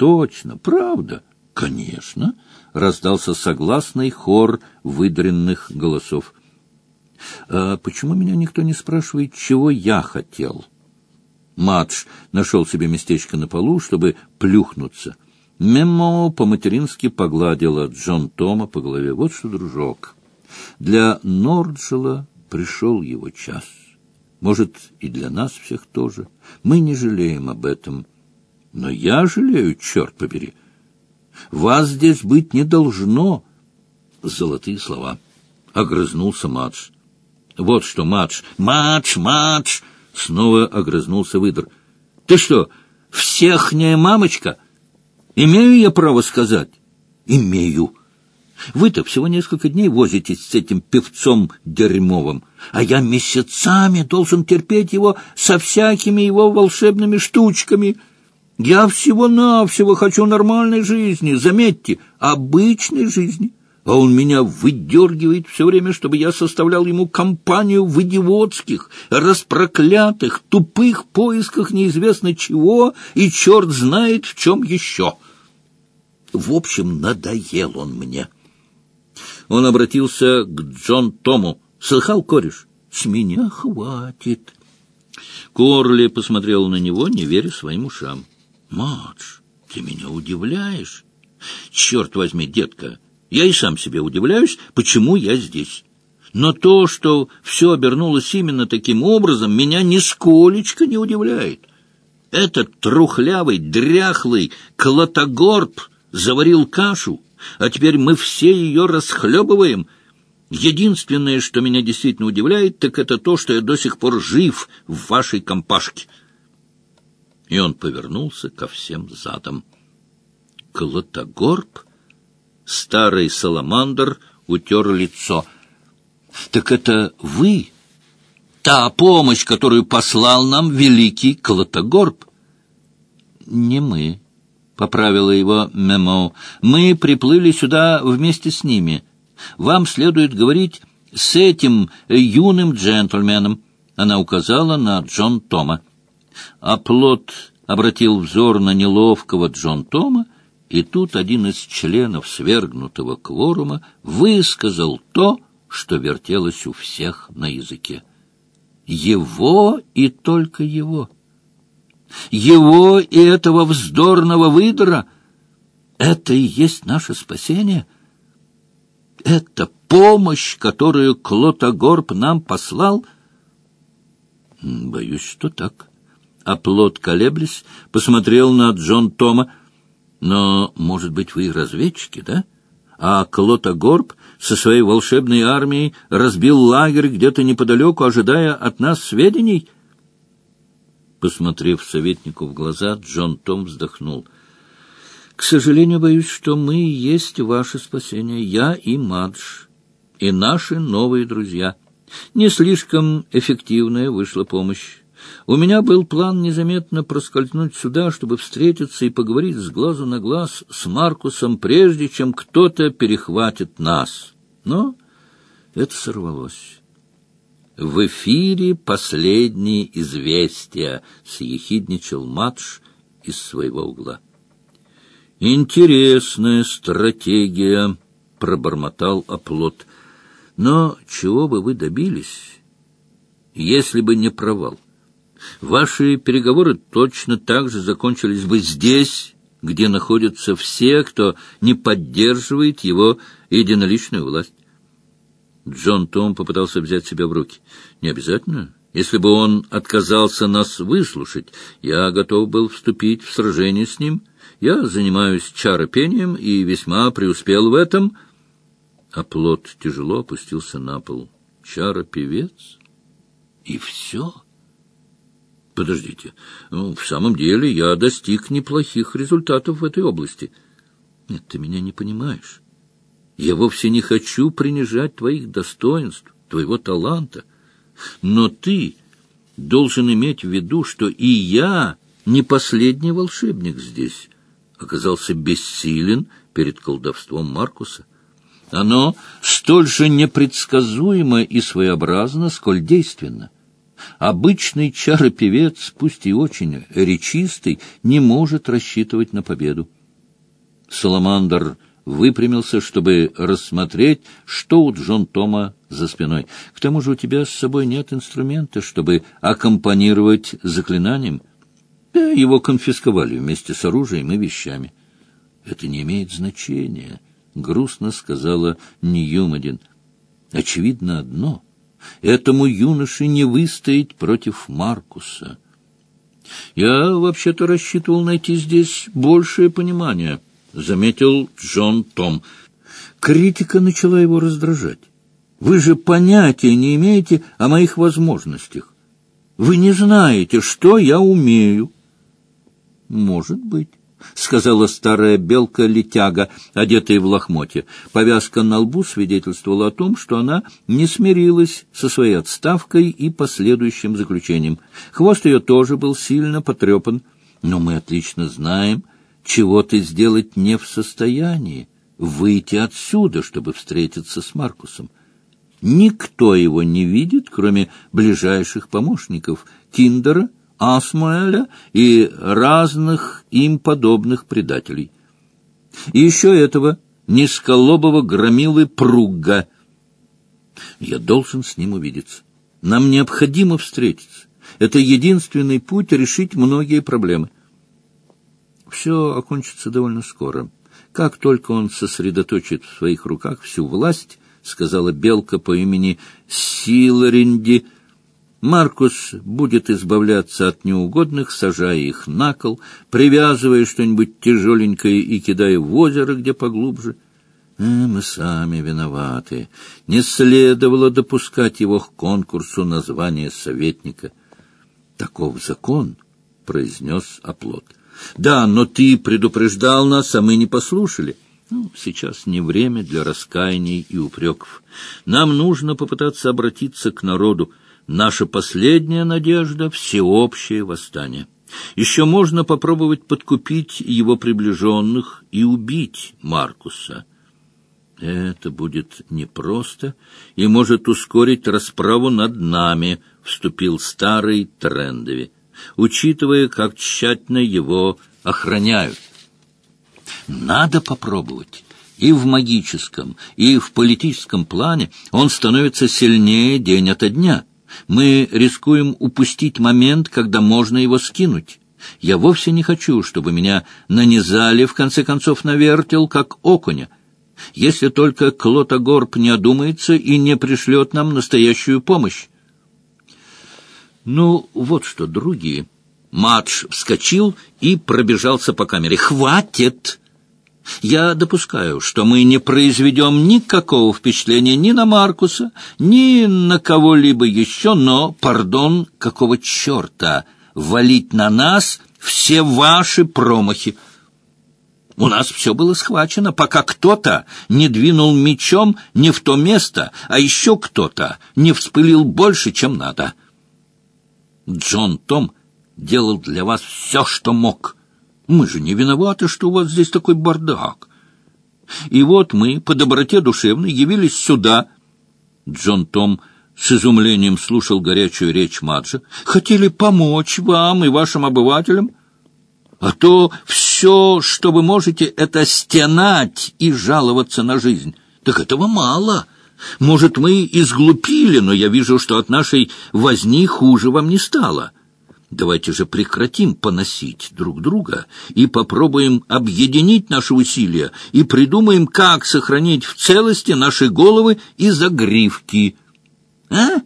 точно, правда. Конечно, раздался согласный хор выдренных голосов. А почему меня никто не спрашивает, чего я хотел? Мадж нашел себе местечко на полу, чтобы плюхнуться. Мемо по-матерински погладила Джон Тома по голове. Вот что, дружок, для Норджела пришел его час. Может, и для нас всех тоже. Мы не жалеем об этом. Но я жалею, черт побери. Вас здесь быть не должно. Золотые слова. Огрызнулся Мадж. Вот что, Мадж. Мадж, Мадж! Снова огрызнулся выдр. Ты что, всехняя мамочка? Имею я право сказать? Имею. Вы-то всего несколько дней возитесь с этим певцом дерьмовым, а я месяцами должен терпеть его со всякими его волшебными штучками. Я всего-навсего хочу нормальной жизни, заметьте, обычной жизни. А он меня выдергивает все время, чтобы я составлял ему компанию в идиотских, распроклятых, тупых поисках неизвестно чего, и черт знает в чем еще. В общем, надоел он мне. Он обратился к Джон Тому. «Слыхал, кореш? С меня хватит». Корли посмотрел на него, не веря своим ушам. «Мадж, ты меня удивляешь?» «Черт возьми, детка, я и сам себе удивляюсь, почему я здесь. Но то, что все обернулось именно таким образом, меня нисколечко не удивляет. Этот трухлявый, дряхлый Клотогорб заварил кашу, а теперь мы все ее расхлебываем. Единственное, что меня действительно удивляет, так это то, что я до сих пор жив в вашей компашке. И он повернулся ко всем задом. Клотогорб, старый саламандр, утер лицо. — Так это вы? Та помощь, которую послал нам великий Клотогорб? — Не мы, поправила его Мемо. «Мы приплыли сюда вместе с ними. Вам следует говорить с этим юным джентльменом». Она указала на Джон Тома. А плод обратил взор на неловкого Джон Тома, и тут один из членов свергнутого кворума высказал то, что вертелось у всех на языке. Его и только его. Его и этого вздорного выдора — это и есть наше спасение? Это помощь, которую Клотогорб нам послал? Боюсь, что так. Плод колеблясь, посмотрел на Джон Тома. Но, может быть, вы разведчики, да? А Клотогорб со своей волшебной армией разбил лагерь где-то неподалеку, ожидая от нас сведений — Посмотрев советнику в глаза, Джон Том вздохнул. — К сожалению, боюсь, что мы и есть ваше спасение, я и Мадж, и наши новые друзья. Не слишком эффективная вышла помощь. У меня был план незаметно проскользнуть сюда, чтобы встретиться и поговорить с глазу на глаз с Маркусом, прежде чем кто-то перехватит нас. Но это сорвалось. В эфире последние известия, — съехидничал Матш из своего угла. Интересная стратегия, — пробормотал оплот. Но чего бы вы добились, если бы не провал? Ваши переговоры точно так же закончились бы здесь, где находятся все, кто не поддерживает его единоличную власть. Джон Том попытался взять себя в руки. — Не обязательно. Если бы он отказался нас выслушать, я готов был вступить в сражение с ним. Я занимаюсь чаропением и весьма преуспел в этом. А плод тяжело опустился на пол. Чаропевец? И все? Подождите, ну, в самом деле я достиг неплохих результатов в этой области. Нет, ты меня не понимаешь. Я вовсе не хочу принижать твоих достоинств, твоего таланта. Но ты должен иметь в виду, что и я не последний волшебник здесь, оказался бессилен перед колдовством Маркуса. Оно столь же непредсказуемо и своеобразно, сколь действенно. Обычный чаропевец, пусть и очень речистый, не может рассчитывать на победу. Саламандр выпрямился, чтобы рассмотреть, что у Джон Тома за спиной. К тому же у тебя с собой нет инструмента, чтобы аккомпанировать заклинанием. Его конфисковали вместе с оружием и вещами. Это не имеет значения, — грустно сказала Ньюмадин. Очевидно одно — этому юноше не выстоять против Маркуса. Я вообще-то рассчитывал найти здесь большее понимание —— заметил Джон Том. Критика начала его раздражать. «Вы же понятия не имеете о моих возможностях. Вы не знаете, что я умею». «Может быть». — сказала старая белка-летяга, одетая в лохмотье. Повязка на лбу свидетельствовала о том, что она не смирилась со своей отставкой и последующим заключением. Хвост ее тоже был сильно потрепан. Но мы отлично знаем, чего ты сделать не в состоянии, выйти отсюда, чтобы встретиться с Маркусом. Никто его не видит, кроме ближайших помощников Киндера, Асмуэля и разных им подобных предателей. И еще этого низколобого громилы Пругга. Я должен с ним увидеться. Нам необходимо встретиться. Это единственный путь решить многие проблемы. Все окончится довольно скоро. Как только он сосредоточит в своих руках всю власть, — сказала белка по имени Силаринди, — Маркус будет избавляться от неугодных, сажая их на кол, привязывая что-нибудь тяжеленькое и кидая в озеро, где поглубже. Э, мы сами виноваты. Не следовало допускать его к конкурсу на звание советника. — Таков закон, — произнес оплот. — да, но ты предупреждал нас, а мы не послушали. Ну, сейчас не время для раскаяний и упреков. Нам нужно попытаться обратиться к народу. Наша последняя надежда — всеобщее восстание. Еще можно попробовать подкупить его приближенных и убить Маркуса. Это будет непросто и может ускорить расправу над нами, — вступил старый Трендови учитывая, как тщательно его охраняют. Надо попробовать. И в магическом, и в политическом плане он становится сильнее день ото дня. Мы рискуем упустить момент, когда можно его скинуть. Я вовсе не хочу, чтобы меня нанизали, в конце концов, на вертел, как окуня. Если только Клотогорб не одумается и не пришлет нам настоящую помощь. Ну, вот что, другие. Мадж вскочил и пробежался по камере. «Хватит!» Я допускаю, что мы не произведем никакого впечатления ни на Маркуса, ни на кого-либо еще, но, пардон, какого черта валить на нас все ваши промахи? У нас все было схвачено, пока кто-то не двинул мечом не в то место, а еще кто-то не вспылил больше, чем надо. Джон Том делал для вас все, что мог. Мы же не виноваты, что у вас здесь такой бардак. И вот мы, по доброте душевной, явились сюда. Джон Том с изумлением слушал горячую речь Маджа. Хотели помочь вам и вашим обывателям. А то все, что вы можете, это стенать и жаловаться на жизнь. Так этого мало. Может, мы изглупили, но я вижу, что от нашей возни хуже вам не стало. Давайте же прекратим поносить друг друга и попробуем объединить наши усилия и придумаем, как сохранить в целости наши головы и загривки. А?